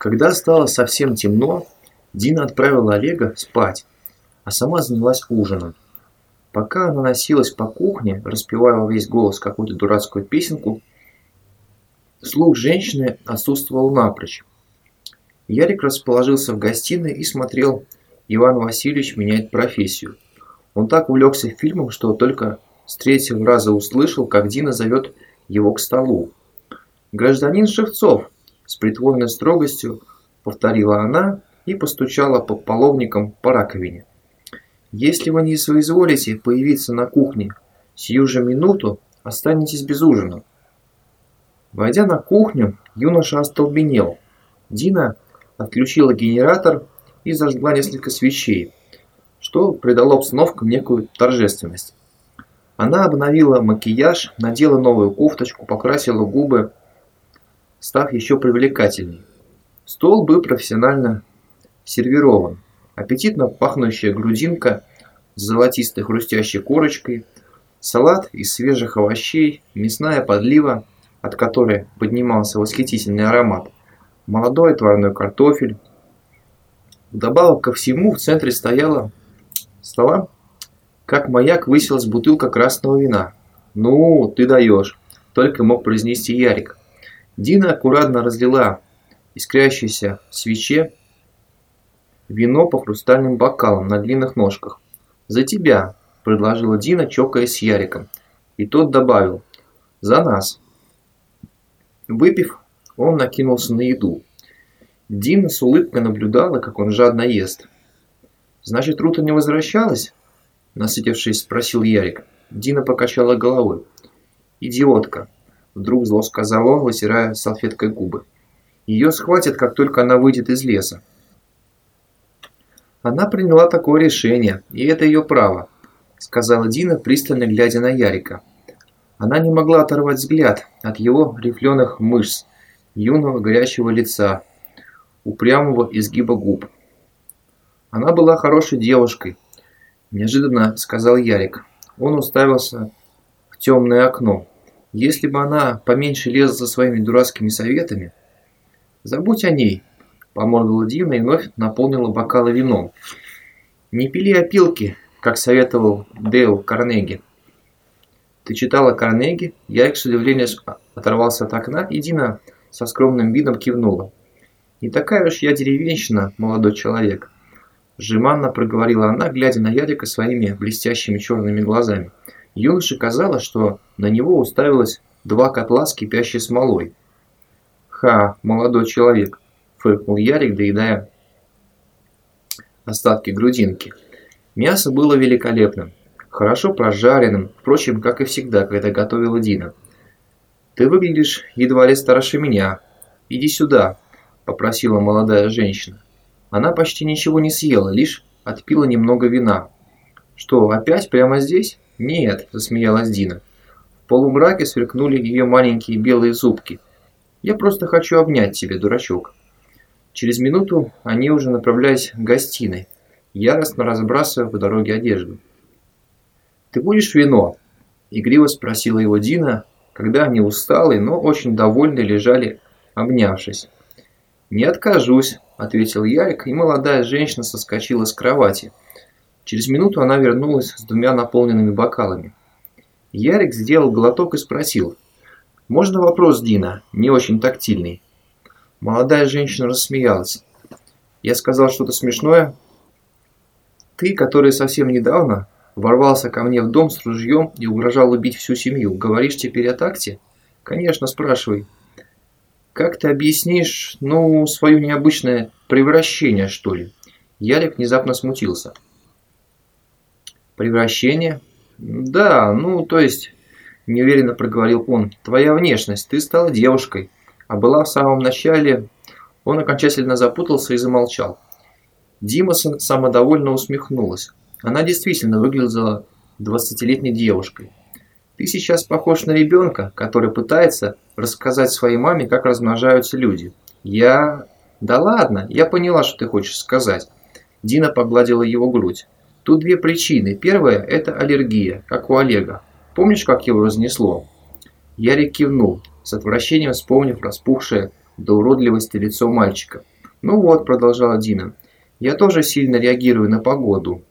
Когда стало совсем темно, Дина отправила Олега спать, а сама занялась ужином. Пока она носилась по кухне, распевая во весь голос какую-то дурацкую песенку, слух женщины отсутствовал напрочь. Ярик расположился в гостиной и смотрел «Иван Васильевич меняет профессию». Он так увлекся фильмом, что только с третьего раза услышал, как Дина зовет его к столу. «Гражданин Шевцов!» С притворной строгостью повторила она и постучала по половникам по раковине. «Если вы не соизволите появиться на кухне сию же минуту, останетесь без ужина». Войдя на кухню, юноша остолбенел. Дина отключила генератор и зажгла несколько свечей, что придало обстановкам некую торжественность. Она обновила макияж, надела новую кофточку, покрасила губы, став еще привлекательней. Стол был профессионально сервирован. Аппетитно пахнущая грудинка с золотистой хрустящей корочкой, салат из свежих овощей, мясная подлива, от которой поднимался восхитительный аромат, молодой отварной картофель. Вдобавок ко всему в центре стояла стола, как маяк высилась бутылка красного вина. «Ну, ты даешь!» – только мог произнести Ярик. Дина аккуратно разлила искрящееся в свече вино по хрустальным бокалам на длинных ножках. «За тебя!» – предложила Дина, чокаясь с Яриком. И тот добавил «За нас!» Выпив, он накинулся на еду. Дина с улыбкой наблюдала, как он жадно ест. «Значит, Рута не возвращалась?» Насытившись, спросил Ярик. Дина покачала головой. «Идиотка!» Вдруг зло сказал он, вытирая салфеткой губы. Ее схватят, как только она выйдет из леса. Она приняла такое решение, и это ее право, сказала Дина, пристально глядя на Ярика. Она не могла оторвать взгляд от его рифленых мышц, юного горящего лица, упрямого изгиба губ. Она была хорошей девушкой, неожиданно сказал Ярик. Он уставился в темное окно. Если бы она поменьше лезла за своими дурацкими советами, забудь о ней, поморгала Дина и вновь наполнила бокалы вином. Не пили опилки, как советовал Дейл Карнеги. Ты читала Карнеги? Ярик с удивлением оторвался от окна, и Дина со скромным видом кивнула. Не такая уж я деревенщина, молодой человек. Жеманно проговорила она, глядя на Ярика своими блестящими черными глазами. Юноше казалось, что на него уставилось два котла с кипящей смолой. «Ха, молодой человек!» – фыркнул Ярик, доедая остатки грудинки. Мясо было великолепным, хорошо прожаренным, впрочем, как и всегда, когда готовила Дина. «Ты выглядишь едва ли старше меня. Иди сюда», – попросила молодая женщина. Она почти ничего не съела, лишь отпила немного вина. «Что, опять прямо здесь?» «Нет», – засмеялась Дина. В полумраке сверкнули ее маленькие белые зубки. «Я просто хочу обнять тебя, дурачок». Через минуту они уже направлялись к гостиной, яростно разбрасывая по дороге одежду. «Ты будешь вино?» – игриво спросила его Дина, когда они усталые, но очень довольные лежали, обнявшись. «Не откажусь», – ответил Ярик, и молодая женщина соскочила с кровати – Через минуту она вернулась с двумя наполненными бокалами. Ярик сделал глоток и спросил. «Можно вопрос, Дина? Не очень тактильный». Молодая женщина рассмеялась. «Я сказал что-то смешное?» «Ты, который совсем недавно ворвался ко мне в дом с ружьем и угрожал убить всю семью, говоришь теперь о такте?» «Конечно, спрашивай». «Как ты объяснишь, ну, свое необычное превращение, что ли?» Ярик внезапно смутился. Превращение? Да, ну, то есть, неуверенно проговорил он. Твоя внешность, ты стала девушкой, а была в самом начале... Он окончательно запутался и замолчал. Дима самодовольно усмехнулась. Она действительно выглядела двадцатилетней девушкой. Ты сейчас похож на ребенка, который пытается рассказать своей маме, как размножаются люди. Я... Да ладно, я поняла, что ты хочешь сказать. Дина погладила его грудь. Тут две причины. Первая – это аллергия, как у Олега. Помнишь, как его разнесло? Ярик кивнул, с отвращением вспомнив распухшее до уродливости лицо мальчика – «Ну вот», – продолжала Дина, – «я тоже сильно реагирую на погоду.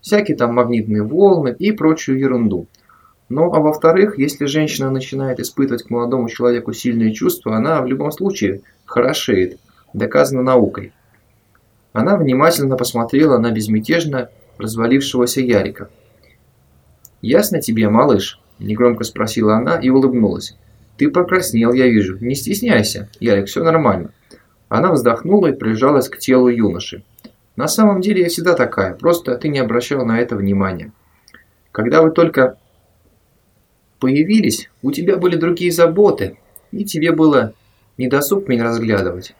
Всякие там магнитные волны и прочую ерунду. Ну, а во-вторых, если женщина начинает испытывать к молодому человеку сильные чувства, она в любом случае хорошеет, доказано наукой. Она внимательно посмотрела на безмятежно развалившегося Ярика. «Ясно тебе, малыш?» – негромко спросила она и улыбнулась. «Ты покраснел, я вижу. Не стесняйся, Ярик, все нормально». Она вздохнула и прижалась к телу юноши. «На самом деле я всегда такая, просто ты не обращал на это внимания. Когда вы только появились, у тебя были другие заботы, и тебе было недосуг меня разглядывать.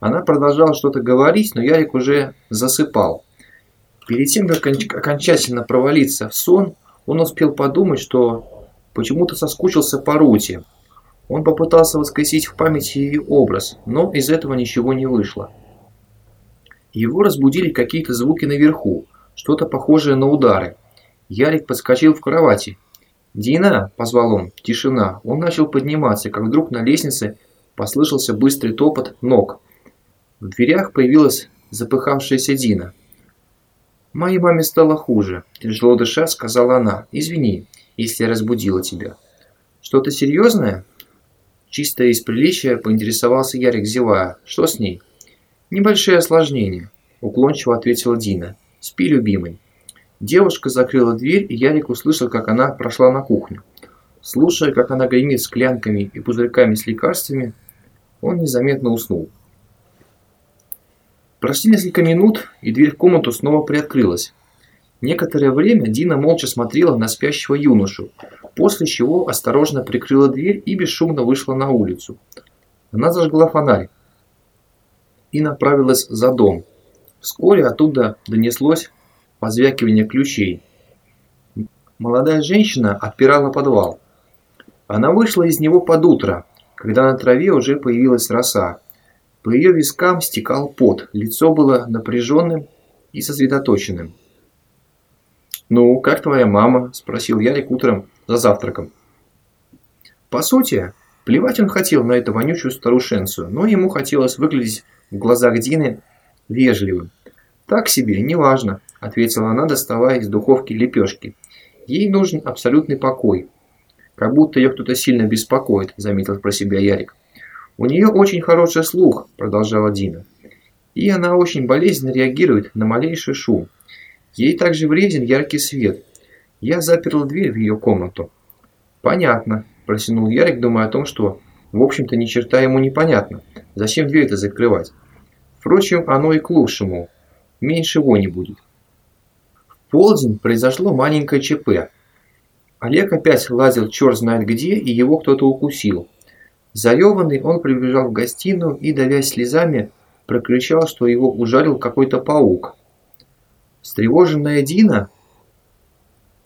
Она продолжала что-то говорить, но Ярик уже засыпал. Перед тем, как окончательно провалиться в сон, он успел подумать, что почему-то соскучился по Рути. Он попытался воскресить в памяти ее образ, но из этого ничего не вышло. Его разбудили какие-то звуки наверху, что-то похожее на удары. Ярик подскочил в кровати. «Дина!» – позвал он. Тишина. Он начал подниматься, как вдруг на лестнице послышался быстрый топот ног. В дверях появилась запыхавшаяся Дина. «Моей маме стало хуже», – тяжело дыша сказала она. «Извини, если я разбудила тебя». «Что-то серьезное?» Чисто из приличия поинтересовался Ярик, зевая. «Что с ней?» «Небольшие осложнения», – уклончиво ответила Дина. «Спи, любимый». Девушка закрыла дверь, и Ярик услышал, как она прошла на кухню. Слушая, как она гремит склянками и пузырьками с лекарствами, он незаметно уснул. Прошли несколько минут, и дверь в комнату снова приоткрылась. Некоторое время Дина молча смотрела на спящего юношу, после чего осторожно прикрыла дверь и бесшумно вышла на улицу. Она зажгла фонарь и направилась за дом. Вскоре оттуда донеслось позвякивание ключей. Молодая женщина отпирала подвал. Она вышла из него под утро, когда на траве уже появилась роса. По ее вискам стекал пот, лицо было напряженным и сосредоточенным. «Ну, как твоя мама?» – спросил Ярик утром за завтраком. По сути, плевать он хотел на эту вонючую старушенцию, но ему хотелось выглядеть в глазах Дины вежливым. «Так себе, неважно», – ответила она, доставая из духовки лепешки. «Ей нужен абсолютный покой». «Как будто ее кто-то сильно беспокоит», – заметил про себя Ярик. «У нее очень хороший слух», – продолжала Дина. «И она очень болезненно реагирует на малейший шум. Ей также вреден яркий свет. Я заперла дверь в ее комнату». «Понятно», – протянул Ярик, думая о том, что, в общем-то, ни черта ему не понятно. Зачем дверь-то закрывать? Впрочем, оно и к лучшему. Меньше вони будет. В полдень произошло маленькое ЧП. Олег опять лазил черт знает где, и его кто-то укусил. Зареванный он прибежал в гостиную и, давясь слезами, прокричал, что его ужалил какой-то паук. Встревоженная Дина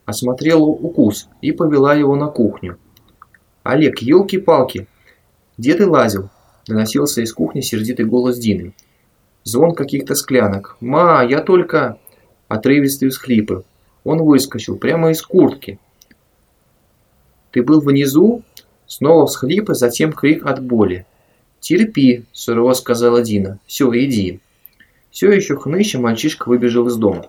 осмотрела укус и повела его на кухню. «Олег, елки-палки, где ты лазил?» доносился из кухни сердитый голос Дины. Звон каких-то склянок. «Ма, я только...» Отрывистые всхлипы. Он выскочил прямо из куртки. «Ты был внизу?» Снова всхлипы, затем крик от боли. «Терпи», – сурово сказала Дина. «Все, иди». Все еще хныча мальчишка выбежал из дома.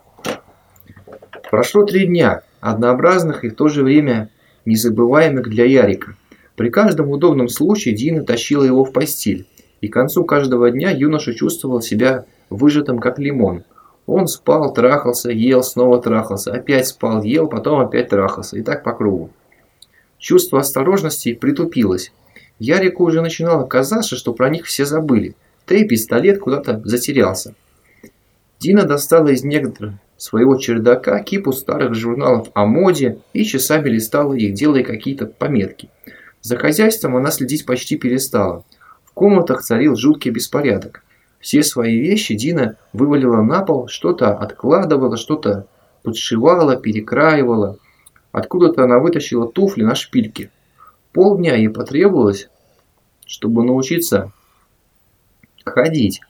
Прошло три дня, однообразных и в то же время незабываемых для Ярика. При каждом удобном случае Дина тащила его в постель, и к концу каждого дня юноша чувствовал себя выжатым как лимон. Он спал, трахался, ел, снова трахался, опять спал, ел, потом опять трахался, и так по кругу. Чувство осторожности притупилось. Ярику уже начинало казаться, что про них все забыли. Да и пистолет куда-то затерялся. Дина достала из некоторых своего чердака кипу старых журналов о моде и часами листала их, делая какие-то пометки. За хозяйством она следить почти перестала. В комнатах царил жуткий беспорядок. Все свои вещи Дина вывалила на пол, что-то откладывала, что-то подшивала, перекраивала. Откуда-то она вытащила туфли на шпильке. Полдня ей потребовалось, чтобы научиться ходить.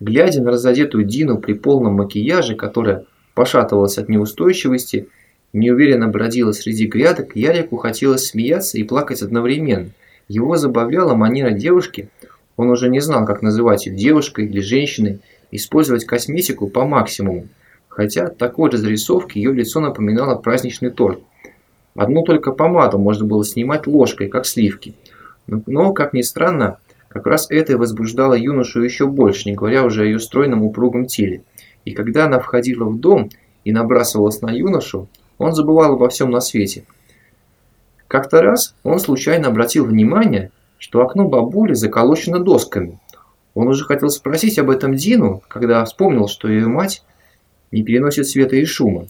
Глядя на разодетую Дину при полном макияже, которая пошатывалась от неустойчивости, неуверенно бродила среди грядок, Ярику хотелось смеяться и плакать одновременно. Его забавляла манера девушки Он уже не знал, как называть ее девушкой или женщиной, использовать косметику по максимуму. Хотя от такой разрисовки ее лицо напоминало праздничный торт. Одну только помаду можно было снимать ложкой, как сливки. Но, как ни странно, как раз это и возбуждало юношу еще больше, не говоря уже о ее стройном упругом теле. И когда она входила в дом и набрасывалась на юношу, он забывал обо всем на свете. Как-то раз он случайно обратил внимание, что окно бабули заколочено досками. Он уже хотел спросить об этом Дину, когда вспомнил, что ее мать не переносит света и шума.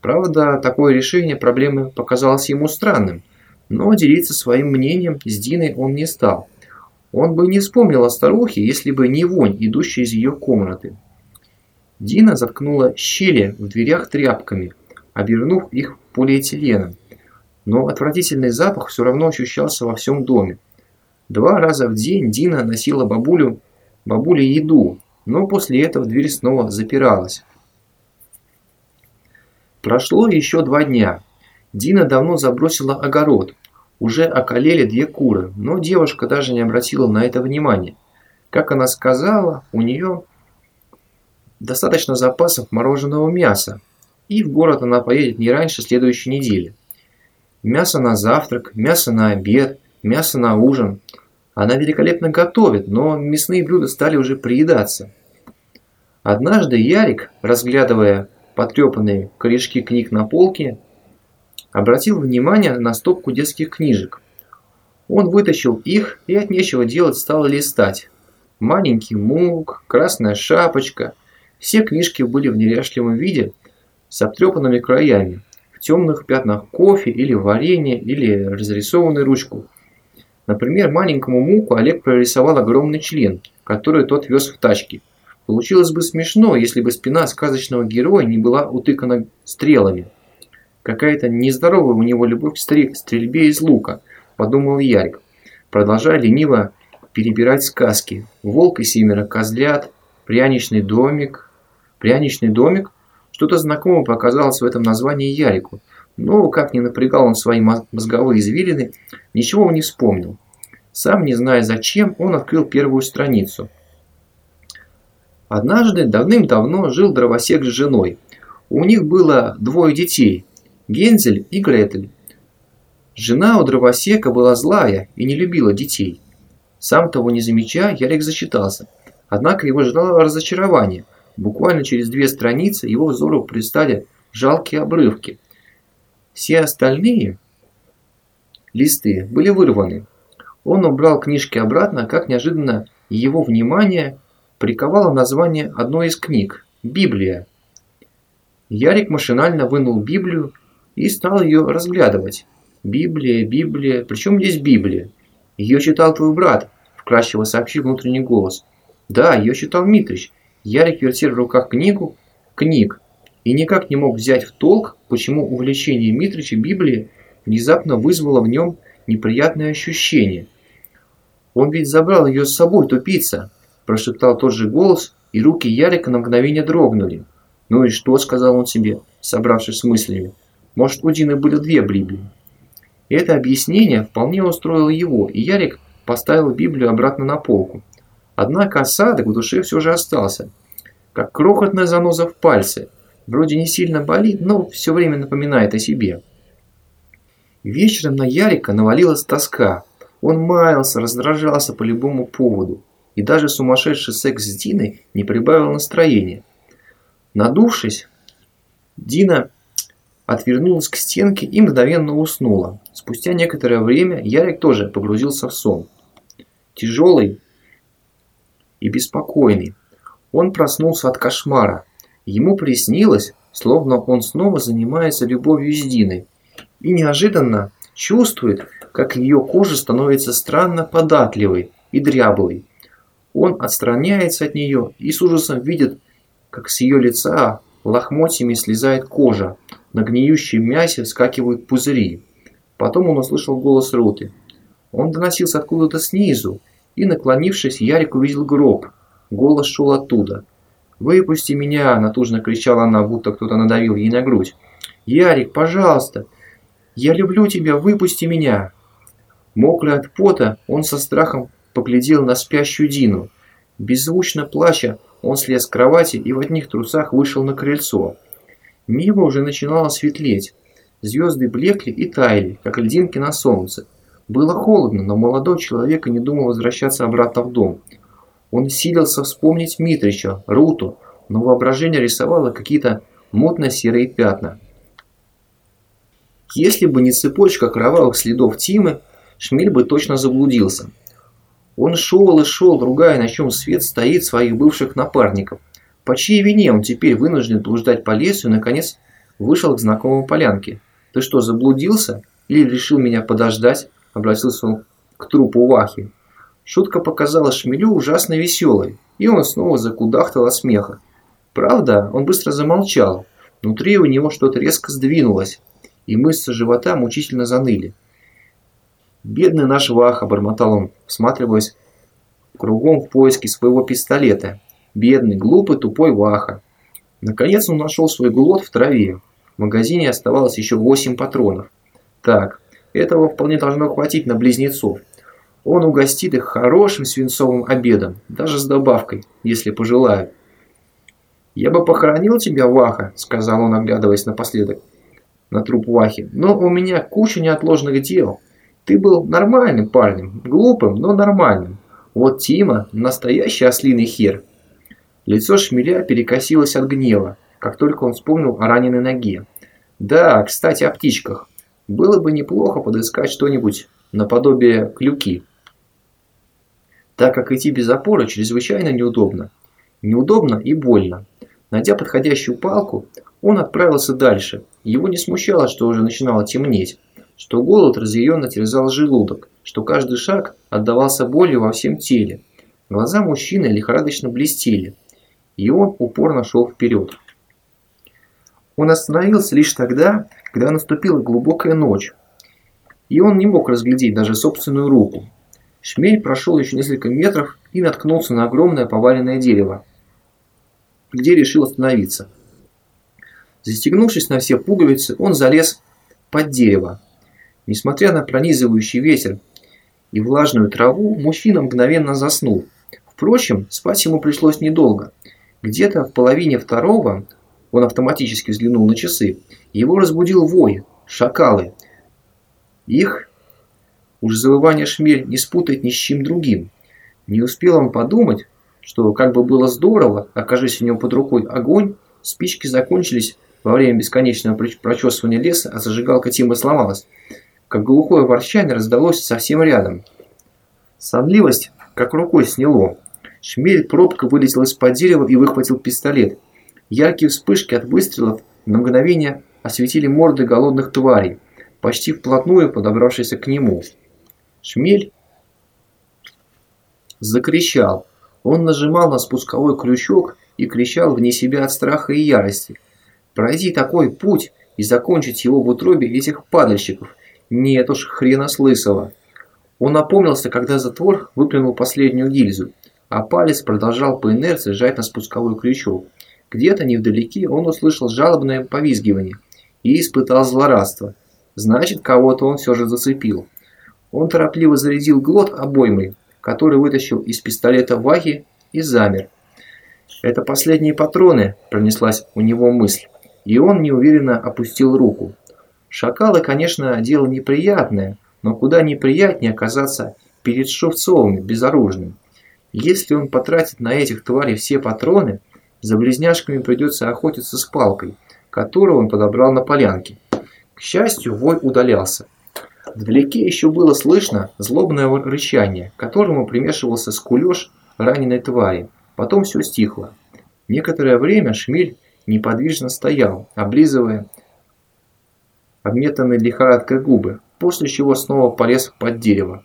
Правда, такое решение проблемы показалось ему странным, но делиться своим мнением с Диной он не стал. Он бы не вспомнил о старухе, если бы не вонь, идущая из ее комнаты. Дина заткнула щели в дверях тряпками, обернув их полиэтиленом. Но отвратительный запах все равно ощущался во всем доме. Два раза в день Дина носила бабулю, бабуле еду, но после этого дверь снова запиралась. Прошло еще два дня. Дина давно забросила огород. Уже околели две куры, но девушка даже не обратила на это внимания. Как она сказала, у нее достаточно запасов мороженого мяса, и в город она поедет не раньше следующей недели. Мясо на завтрак, мясо на обед, мясо на ужин. Она великолепно готовит, но мясные блюда стали уже приедаться. Однажды Ярик, разглядывая потрепанные корешки книг на полке, обратил внимание на стопку детских книжек. Он вытащил их и от нечего делать стал листать. Маленький мук, красная шапочка. Все книжки были в неряшливом виде с обтрепанными краями, в темных пятнах кофе или варенья или разрисованной ручку. Например, маленькому муку Олег прорисовал огромный член, который тот вез в тачке. Получилось бы смешно, если бы спина сказочного героя не была утыкана стрелами. Какая-то нездоровая у него любовь к стрельбе из лука, подумал Ярик, продолжая лениво перебирать сказки. Волк и семеро козлят, пряничный домик. Пряничный домик? Что-то знакомое показалось в этом названии Ярику, но, как ни напрягал он свои мозговые извилины, ничего он не вспомнил. Сам не зная зачем, он открыл первую страницу – Однажды, давным-давно, жил дровосек с женой. У них было двое детей – Гензель и Гретель. Жена у дровосека была злая и не любила детей. Сам того не замечая, Ярик зачитался. Однако его ждало разочарование. Буквально через две страницы его взору предстали жалкие обрывки. Все остальные листы были вырваны. Он убрал книжки обратно, как неожиданно его внимание приковало название одной из книг – Библия. Ярик машинально вынул Библию и стал ее разглядывать. Библия, Библия, причем здесь Библия? Ее читал твой брат, вкрадчиво сообщил внутренний голос. Да, ее читал Митрич. Ярик вертел в руках книгу, книг, и никак не мог взять в толк, почему увлечение Митрича Библии внезапно вызвало в нем неприятное ощущение. Он ведь забрал ее с собой, тупица прошептал тот же голос, и руки Ярика на мгновение дрогнули. «Ну и что?» – сказал он себе, собравшись с мыслями. «Может, у Дины были две Библии?» Это объяснение вполне устроило его, и Ярик поставил Библию обратно на полку. Однако осадок в душе все же остался, как крохотная заноза в пальце. Вроде не сильно болит, но все время напоминает о себе. Вечером на Ярика навалилась тоска. Он маялся, раздражался по любому поводу и даже сумасшедший секс с Диной не прибавил настроения. Надувшись, Дина отвернулась к стенке и мгновенно уснула. Спустя некоторое время Ярик тоже погрузился в сон. Тяжелый и беспокойный. Он проснулся от кошмара. Ему приснилось, словно он снова занимается любовью с Диной. И неожиданно чувствует, как ее кожа становится странно податливой и дряблой. Он отстраняется от нее и с ужасом видит, как с ее лица лохмотьями слезает кожа, на гниющем мясе вскакивают пузыри. Потом он услышал голос Руты. Он доносился откуда-то снизу, и, наклонившись, Ярик увидел гроб. Голос шел оттуда. «Выпусти меня!» – натужно кричала она, будто кто-то надавил ей на грудь. «Ярик, пожалуйста! Я люблю тебя! Выпусти меня!» Мокрый от пота, он со страхом поглядел на спящую Дину. Беззвучно плача, он слез с кровати и в одних трусах вышел на крыльцо. Небо уже начинало светлеть. Звезды блекли и таяли, как льдинки на солнце. Было холодно, но молодой человек и не думал возвращаться обратно в дом. Он силился вспомнить Митрича, Руту, но воображение рисовало какие-то мутно-серые пятна. Если бы не цепочка кровавых следов Тимы, Шмель бы точно заблудился. Он шел и шел, ругая, на чем свет стоит своих бывших напарников. По чьей вине он теперь вынужден блуждать по лесу и, наконец, вышел к знакомой полянке. «Ты что, заблудился? Или решил меня подождать?» – обратился он к трупу Вахи. Шутка показалась Шмелю ужасно веселой, и он снова закудахтал от смеха. Правда, он быстро замолчал. Внутри у него что-то резко сдвинулось, и мышцы живота мучительно заныли. «Бедный наш Ваха», – бормотал он, всматриваясь кругом в поиске своего пистолета. «Бедный, глупый, тупой Ваха». Наконец он нашел свой глот в траве. В магазине оставалось еще восемь патронов. Так, этого вполне должно хватить на близнецов. Он угостит их хорошим свинцовым обедом, даже с добавкой, если пожелают. «Я бы похоронил тебя, Ваха», – сказал он, оглядываясь напоследок на труп Вахи. «Но у меня куча неотложных дел. Ты был нормальным парнем, глупым, но нормальным. Вот Тима – настоящий ослиный хер». Лицо Шмеля перекосилось от гнева, как только он вспомнил о раненой ноге. «Да, кстати, о птичках. Было бы неплохо подыскать что-нибудь наподобие клюки. Так как идти без опоры чрезвычайно неудобно. Неудобно и больно. Найдя подходящую палку, он отправился дальше. Его не смущало, что уже начинало темнеть, что голод разъяренно терзал желудок, что каждый шаг отдавался болью во всем теле. Глаза мужчины лихорадочно блестели, и он упорно шел вперед. Он остановился лишь тогда, когда наступила глубокая ночь, и он не мог разглядеть даже собственную руку. Шмель прошел еще несколько метров и наткнулся на огромное поваленное дерево, где решил остановиться. Застегнувшись на все пуговицы, он залез под дерево. Несмотря на пронизывающий ветер и влажную траву, мужчина мгновенно заснул. Впрочем, спать ему пришлось недолго. Где-то в половине второго, он автоматически взглянул на часы, его разбудил вой, шакалы. Их уж завывание шмель не спутать ни с чем другим. Не успел он подумать, что как бы было здорово, окажись у него под рукой огонь, спички закончились во время бесконечного прочесывания леса, а зажигалка Тимы сломалась, как глухое ворчание раздалось совсем рядом. Сонливость как рукой сняло. Шмель пробка вылетел из-под дерева и выхватил пистолет. Яркие вспышки от выстрелов на мгновение осветили морды голодных тварей, почти вплотную подобравшиеся к нему. Шмель закричал, он нажимал на спусковой крючок и кричал вне себя от страха и ярости. Пройти такой путь и закончить его в утробе этих падальщиков. Нет уж, хрена с. Он опомнился, когда затвор выплюнул последнюю гильзу, а палец продолжал по инерции сжать на спусковой крючок. Где-то невдалеке он услышал жалобное повизгивание и испытал злорадство. Значит, кого-то он все же зацепил. Он торопливо зарядил глот обоймой, который вытащил из пистолета Вахи и замер. «Это последние патроны», – пронеслась у него мысль, и он неуверенно опустил руку. Шакалы, конечно, дело неприятное, но куда неприятнее оказаться перед Шевцовым безоружным. Если он потратит на этих тварей все патроны, за близняшками придется охотиться с палкой, которую он подобрал на полянке. К счастью, вой удалялся. Вдалеке еще было слышно злобное рычание, к которому примешивался скулеж раненой твари. Потом все стихло. Некоторое время Шмель неподвижно стоял, облизывая обметанные лихорадкой губы, после чего снова полез под дерево.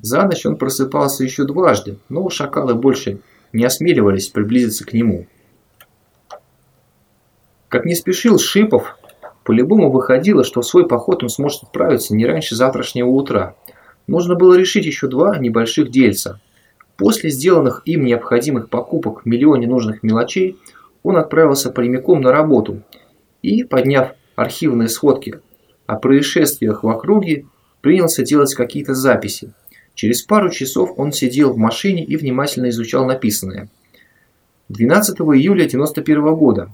За ночь он просыпался еще дважды, но шакалы больше не осмеливались приблизиться к нему. Как не спешил Шипов, по-любому выходило, что в свой поход он сможет отправиться не раньше завтрашнего утра. Нужно было решить еще два небольших дельца. После сделанных им необходимых покупок в миллионе нужных мелочей, он отправился прямиком на работу и, подняв архивные сводки о происшествиях в округе, принялся делать какие-то записи. Через пару часов он сидел в машине и внимательно изучал написанное. 12 июля 1991 года.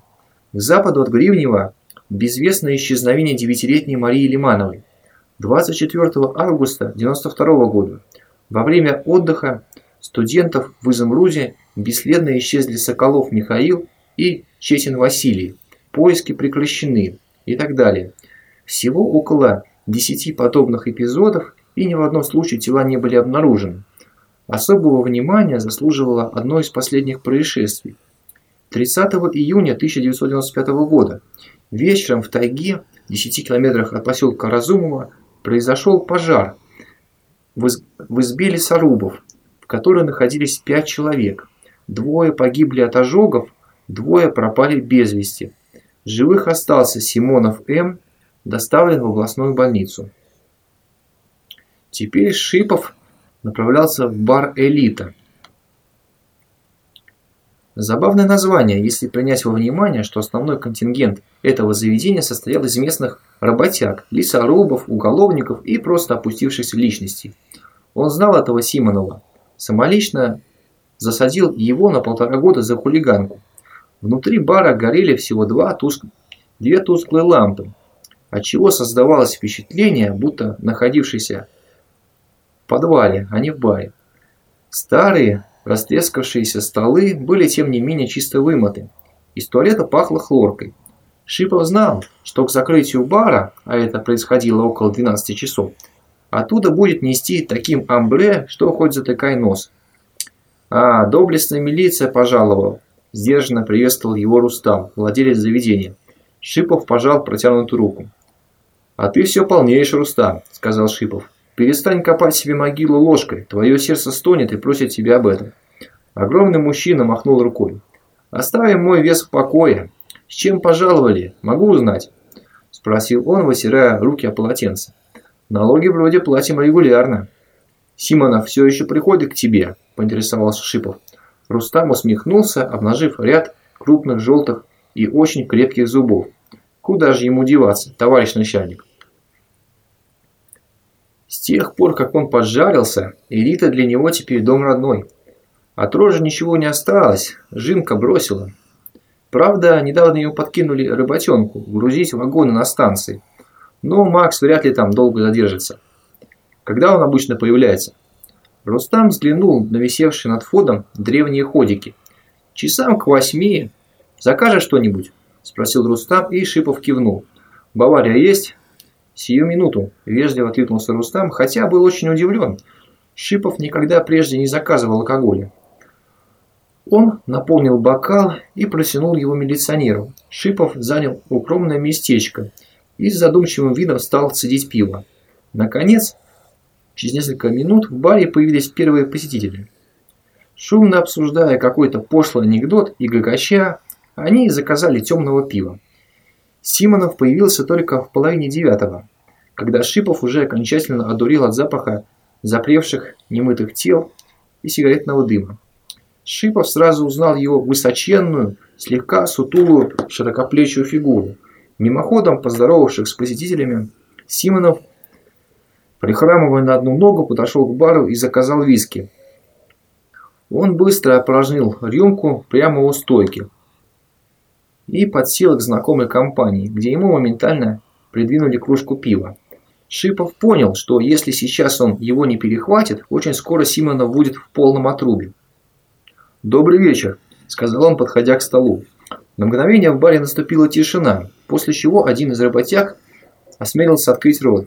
К западу от Гривнева безвестное исчезновение девятилетней Марии Лимановой. 24 августа 1992 года. Во время отдыха студентов в Изумруде бесследно исчезли Соколов Михаил и Чесин Василий. Поиски прекращены и так далее. Всего около 10 подобных эпизодов и ни в одном случае тела не были обнаружены. Особого внимания заслуживало одно из последних происшествий. 30 июня 1995 года вечером в тайге, в 10 километрах от поселка Разумово, произошел пожар в избе лесорубов, в которой находились 5 человек. Двое погибли от ожогов, двое пропали без вести. Живых остался Симонов М., доставлен в областную больницу. Теперь Шипов направлялся в бар «Элита». Забавное название, если принять во внимание, что основной контингент этого заведения состоял из местных работяг, лесорубов, уголовников и просто опустившихся личностей. Он знал этого Симонова, самолично засадил его на полтора года за хулиганку. Внутри бара горели всего два туск... две тусклые лампы, отчего создавалось впечатление, будто находившийся подвале, а не в баре. Старые, растрескавшиеся столы были тем не менее чисто вымыты. Из туалета пахло хлоркой. Шипов знал, что к закрытию бара, а это происходило около 12 часов, оттуда будет нести таким амбре, что хоть затыкай нос. «А, доблестная милиция пожаловал», – сдержанно приветствовал его Рустам, владелец заведения. Шипов пожал протянутую руку. «А ты все полнеешь, Рустам», – сказал Шипов. Перестань копать себе могилу ложкой, твое сердце стонет и просит тебя об этом. Огромный мужчина махнул рукой. Оставим мой вес в покое. С чем пожаловали? Могу узнать? Спросил он, вытирая руки о полотенце. Налоги вроде платим регулярно. Симонов все еще приходит к тебе, поинтересовался Шипов. Рустам усмехнулся, обнажив ряд крупных желтых и очень крепких зубов. Куда же ему деваться, товарищ начальник? С тех пор, как он поджарился, элита для него теперь дом родной. От рожи ничего не осталось, жинка бросила. Правда, недавно ее подкинули рыботенку, грузить вагоны на станции. Но Макс вряд ли там долго задержится. Когда он обычно появляется? Рустам взглянул на висевшие над входом древние ходики. «Часам к восьми. Закажешь что-нибудь?» – спросил Рустам, и Шипов кивнул. «Бавария есть?» «Сию минуту», – вежливо откликнулся Рустам, хотя был очень удивлен. Шипов никогда прежде не заказывал алкоголя. Он наполнил бокал и протянул его милиционеру. Шипов занял укромное местечко и с задумчивым видом стал цедить пиво. Наконец, через несколько минут в баре появились первые посетители. Шумно обсуждая какой-то пошлый анекдот и гагача, они заказали темного пива. Симонов появился только в половине девятого, когда Шипов уже окончательно одурил от запаха запревших немытых тел и сигаретного дыма. Шипов сразу узнал его высоченную, слегка сутулую, широкоплечую фигуру. Мимоходом поздоровавших с посетителями, Симонов, прихрамывая на одну ногу, подошел к бару и заказал виски. Он быстро опорожнил рюмку прямо у стойки, и подсел к знакомой компании, где ему моментально придвинули кружку пива. Шипов понял, что если сейчас он его не перехватит, очень скоро Симонов будет в полном отрубе. «Добрый вечер», – сказал он, подходя к столу. На мгновение в баре наступила тишина, после чего один из работяг осмелился открыть рот.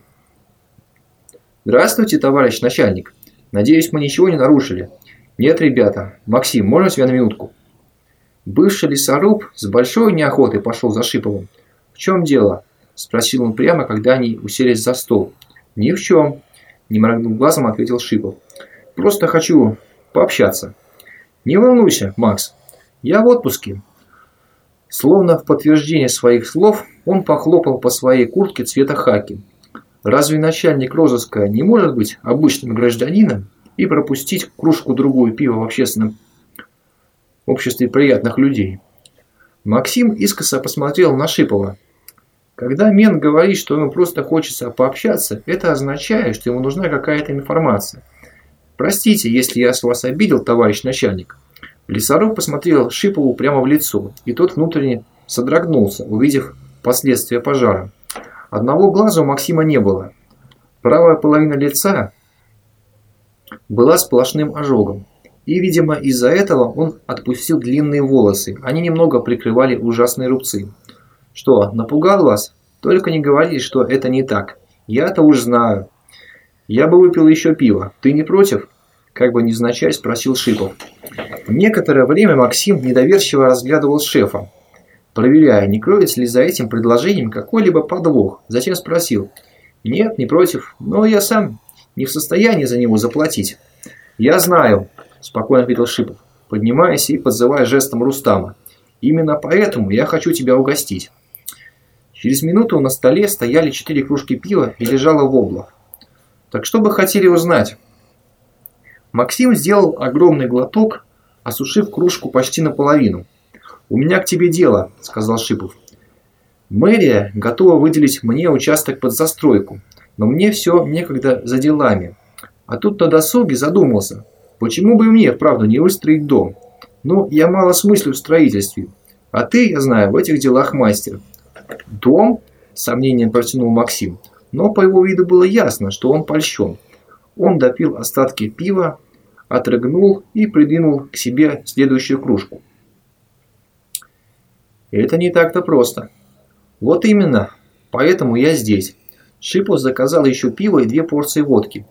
«Здравствуйте, товарищ начальник. Надеюсь, мы ничего не нарушили?» «Нет, ребята. Максим, можно тебя на минутку?» Бывший лесоруб с большой неохотой пошел за Шиповым. «В чем дело?» – спросил он прямо, когда они уселись за стол. «Ни в чем», – не моргнув глазом, ответил Шипов. «Просто хочу пообщаться». «Не волнуйся, Макс, я в отпуске». Словно в подтверждение своих слов, он похлопал по своей куртке цвета хаки. Разве начальник розыска не может быть обычным гражданином и пропустить кружку-другую пива в общественном обществе приятных людей. Максим искоса посмотрел на Шипова. Когда мент говорит, что ему просто хочется пообщаться, это означает, что ему нужна какая-то информация. Простите, если я с вас обидел, товарищ начальник. Лесоруб посмотрел Шипову прямо в лицо, и тот внутренне содрогнулся, увидев последствия пожара. Одного глаза у Максима не было. Правая половина лица была сплошным ожогом. И, видимо, из-за этого он отпустил длинные волосы. Они немного прикрывали ужасные рубцы. «Что, напугал вас? Только не говорите, что это не так. Я-то уж знаю. Я бы выпил еще пиво. Ты не против?» Как бы невзначай спросил Шипов. Некоторое время Максим недоверчиво разглядывал шефа, проверяя, не кроется ли за этим предложением какой-либо подвох. Затем спросил. «Нет, не против, но я сам не в состоянии за него заплатить». «Я знаю», – спокойно ответил Шипов, поднимаясь и подзывая жестом Рустама. «Именно поэтому я хочу тебя угостить». Через минуту на столе стояли четыре кружки пива и лежало вобла. «Так что бы хотели узнать?» Максим сделал огромный глоток, осушив кружку почти наполовину. «У меня к тебе дело», – сказал Шипов. «Мэрия готова выделить мне участок под застройку, но мне все некогда за делами. А тут на досуге задумался, почему бы мне, вправду, не выстроить дом? Ну, я мало смыслю в строительстве, а ты, я знаю, в этих делах мастер». «Дом?» – сомнением протянул Максим, но по его виду было ясно, что он польщен. Он допил остатки пива, отрыгнул и придвинул к себе следующую кружку. Это не так-то просто. Вот именно, поэтому я здесь. Шипов заказал еще пиво и две порции водки.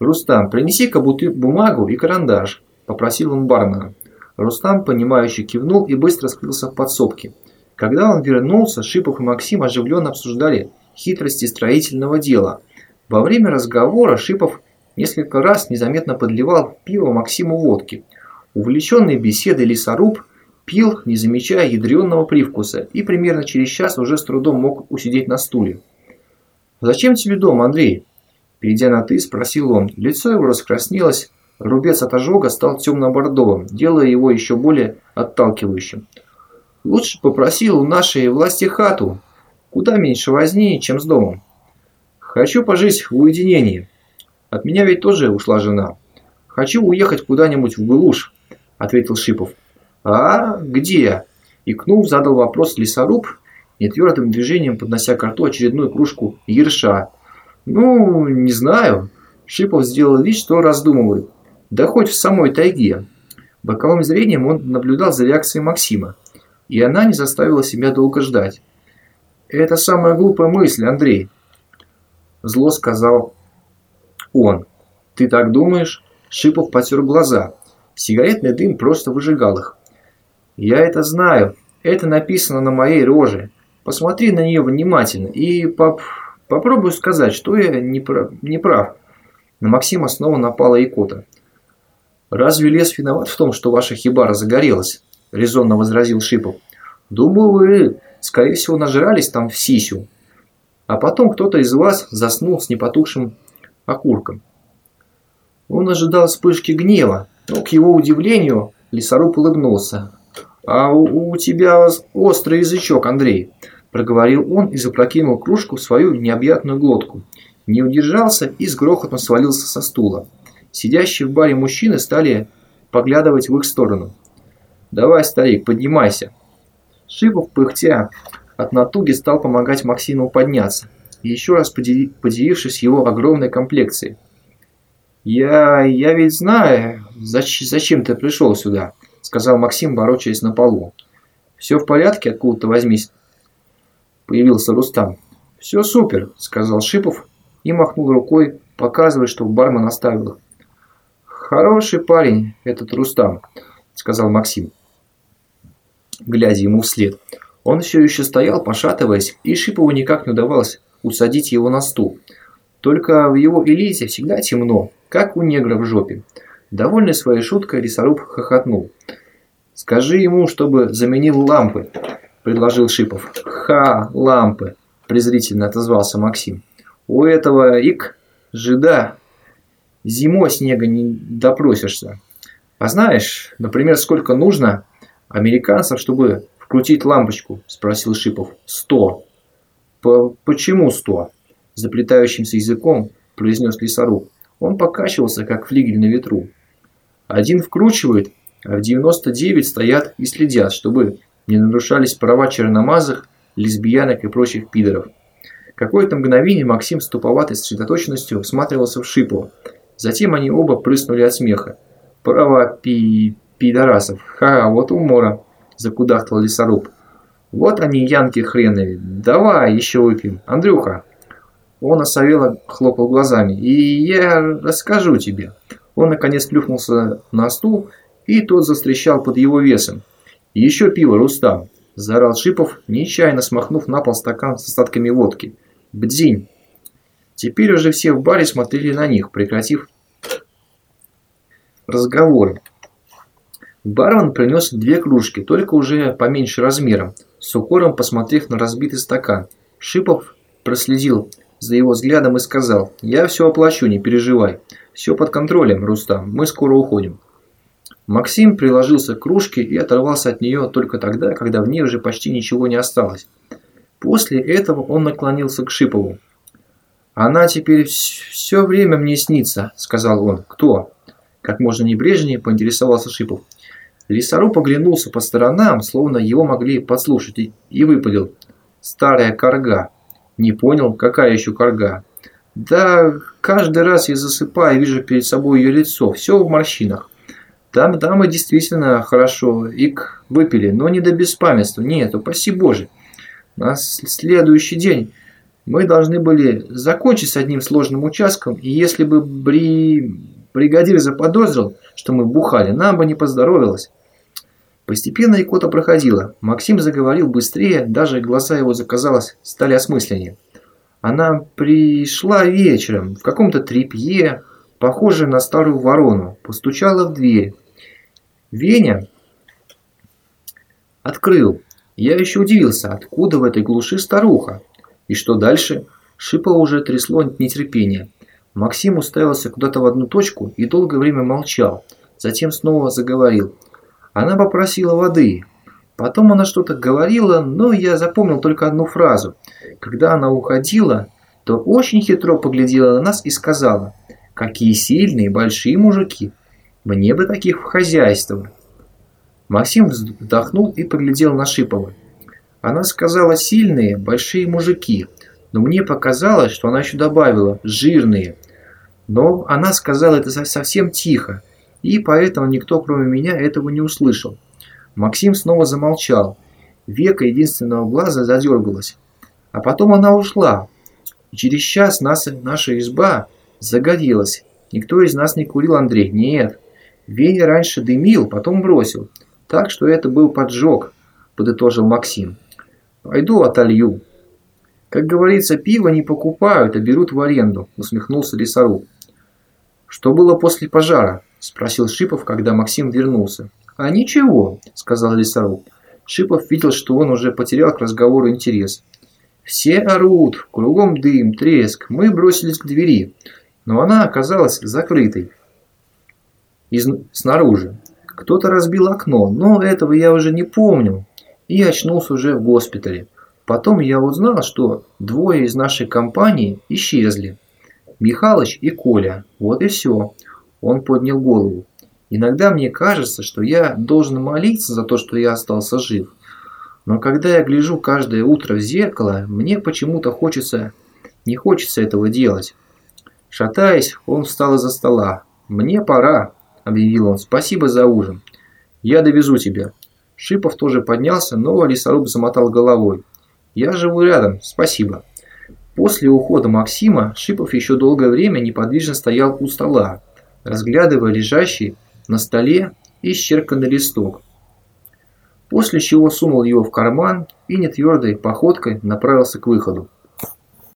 «Рустам, принеси-ка бумагу и карандаш», – попросил он бармена. Рустам, понимающе кивнул и быстро скрылся в подсобке. Когда он вернулся, Шипов и Максим оживленно обсуждали хитрости строительного дела. Во время разговора Шипов Несколько раз незаметно подливал пиво Максиму водки. Увлеченный беседой лесоруб пил, не замечая ядреного привкуса, и примерно через час уже с трудом мог усидеть на стуле. «Зачем тебе дом, Андрей?» Перейдя на «ты», спросил он. Лицо его раскраснелось, рубец от ожога стал темно-бордовым, делая его еще более отталкивающим. «Лучше попросил у нашей власти хату. Куда меньше возни, чем с домом. Хочу пожить в уединении. От меня ведь тоже ушла жена. Хочу уехать куда-нибудь в Былуш, ответил Шипов. А где? Икнув, задал вопрос лесоруб, нетвердым движением поднося к рту очередную кружку ерша. Ну, не знаю. Шипов сделал вид, что раздумывает. Да хоть в самой тайге. Боковым зрением он наблюдал за реакцией Максима. И она не заставила себя долго ждать. «Это самая глупая мысль, Андрей», – зло сказал он. Ты так думаешь? Шипов потер глаза. Сигаретный дым просто выжигал их. Я это знаю. Это написано на моей роже. Посмотри на нее внимательно и поп попробуй сказать, что я не прав. Не прав. На Максима снова напала икота. «Разве лес виноват в том, что ваша хибара загорелась?» – резонно возразил Шипов. «Думаю, вы, скорее всего, нажрались там в сисю. А потом кто-то из вас заснул с непотухшим окурком. Он ожидал вспышки гнева, но, к его удивлению, лесоруб улыбнулся. «А у, у тебя острый язычок, Андрей», – проговорил он и запрокинул кружку в свою необъятную глотку. Не удержался и с грохотом свалился со стула. Сидящие в баре мужчины стали поглядывать в их сторону. «Давай, старик, поднимайся». Шипов, пыхтя, от натуги стал помогать Максиму подняться еще раз подивившись его огромной комплекцией. «Я... я ведь знаю, зач, зачем ты пришел сюда», — сказал Максим, ворочаясь на полу. «Все в порядке, откуда-то возьмись», — появился Рустам. «Все супер», — сказал Шипов и махнул рукой, показывая, что бармен оставил. «Хороший парень этот Рустам», — сказал Максим, глядя ему вслед. Он все еще стоял, пошатываясь, и Шипову никак не удавалось усадить его на стул. Только в его элите всегда темно, как у негра в жопе. Довольный своей шуткой, лесоруб хохотнул. «Скажи ему, чтобы заменил лампы», – предложил Шипов. «Ха, лампы», – презрительно отозвался Максим. «У этого ик, жида, зимой снега не допросишься. А знаешь, например, сколько нужно американцев, чтобы вкрутить лампочку?» – спросил Шипов. «Сто». По «Почему сто?» – заплетающимся языком произнес лесоруб. Он покачивался, как флигель на ветру. Один вкручивает, а в 99 стоят и следят, чтобы не нарушались права черномазых, лесбиянок и прочих пидоров. Какое-то мгновение Максим с туповатой сосредоточенностью всматривался в Шипова. Затем они оба прыснули от смеха. «Права пи... пидорасов! Ха, вот умора!» – закудахтал лесоруб. «Вот они, янки хреновые! Давай еще выпьем! Андрюха!» Он осовело хлопал глазами. «И я расскажу тебе!» Он наконец плюхнулся на стул, и тот застрещал под его весом. «Еще пиво, Рустам!» – заорал Шипов, нечаянно смахнув на пол стакан с остатками водки. «Бдзинь!» Теперь уже все в баре смотрели на них, прекратив разговоры. Бармен принес две кружки, только уже поменьше размером, с укором посмотрев на разбитый стакан. Шипов проследил за его взглядом и сказал, «Я все оплачу, не переживай. Все под контролем, Рустам, мы скоро уходим». Максим приложился к кружке и оторвался от нее только тогда, когда в ней уже почти ничего не осталось. После этого он наклонился к Шипову. «Она теперь все время мне снится», – сказал он. «Кто?» Как можно небрежнее поинтересовался Шипов. Лесоруб оглянулся по сторонам, словно его могли подслушать, и выпалил. «Старая корга». Не понял, какая еще корга. «Да каждый раз я засыпаю вижу перед собой ее лицо, все в морщинах. Там дамы действительно хорошо ик выпили, но не до беспамятства. Нет, упаси Боже. На следующий день мы должны были закончить с одним сложным участком, и если бы бри... бригадир заподозрил, что мы бухали, нам бы не поздоровилось. Постепенно икота проходила. Максим заговорил быстрее, даже глаза его, заказалось, стали осмысленнее. Она пришла вечером в каком-то трепье, похожая на старую ворону, постучала в дверь. Веня открыл. Я еще удивился, откуда в этой глуши старуха. И что дальше? Шипа уже трясло нетерпение. Максим уставился куда-то в одну точку и долгое время молчал. Затем снова заговорил. Она попросила воды. Потом она что-то говорила, но я запомнил только одну фразу. Когда она уходила, то очень хитро поглядела на нас и сказала – Какие сильные, большие мужики. Мне бы таких в хозяйство. Максим вздохнул и поглядел на Шипова. Она сказала сильные, большие мужики, но мне показалось, что она еще добавила жирные. Но она сказала это совсем тихо, и поэтому никто, кроме меня, этого не услышал. Максим снова замолчал. Века единственного глаза задергалось. А потом она ушла. И через час наша, наша изба Загорелось. Никто из нас не курил, Андрей. Нет. Веня раньше дымил, потом бросил. Так что это был поджог, подытожил Максим. Пойду отолью. Как говорится, пиво не покупают, а берут в аренду, усмехнулся лесоруб. Что было после пожара? Спросил Шипов, когда Максим вернулся. А ничего, сказал лесоруб. Шипов видел, что он уже потерял к разговору интерес. Все орут, кругом дым, треск. Мы бросились к двери но она оказалась закрытой из... снаружи. Кто-то разбил окно, но этого я уже не помню и очнулся уже в госпитале. Потом я узнал, что двое из нашей компании исчезли. Михалыч и Коля. Вот и все. Он поднял голову. Иногда мне кажется, что я должен молиться за то, что я остался жив. Но когда я гляжу каждое утро в зеркало, мне почему-то хочется, не хочется этого делать. Шатаясь, он встал из-за стола. «Мне пора», – объявил он. «Спасибо за ужин. Я довезу тебя». Шипов тоже поднялся, но лесоруб замотал головой. «Я живу рядом, спасибо». После ухода Максима Шипов еще долгое время неподвижно стоял у стола, разглядывая лежащий на столе исчерканный листок. После чего сунул его в карман и нетвердой походкой направился к выходу.